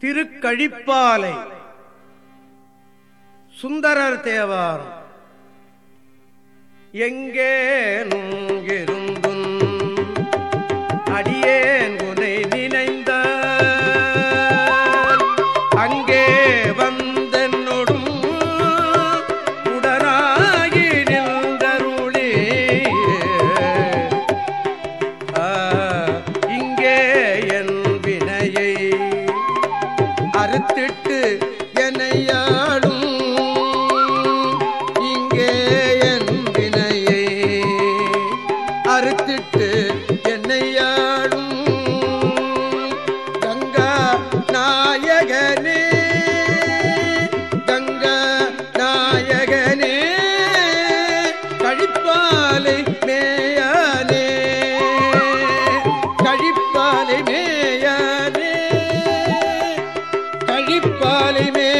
திருக்கழிப்பாலை. சுந்தரர் தேவாரம். எங்கேனும் இருந்தும் அடியேன் உனை நினைந்த அங்கே வந்த மனத்திட்டு எனையாடும் இங்கே என் வினையை அறுத்திட்டு என்னையாடும். கங்கா நாயகனே கங்கா நாயகனே கழிப்பாலை மேயானே கழிப்பாலை மேயா பாலிமே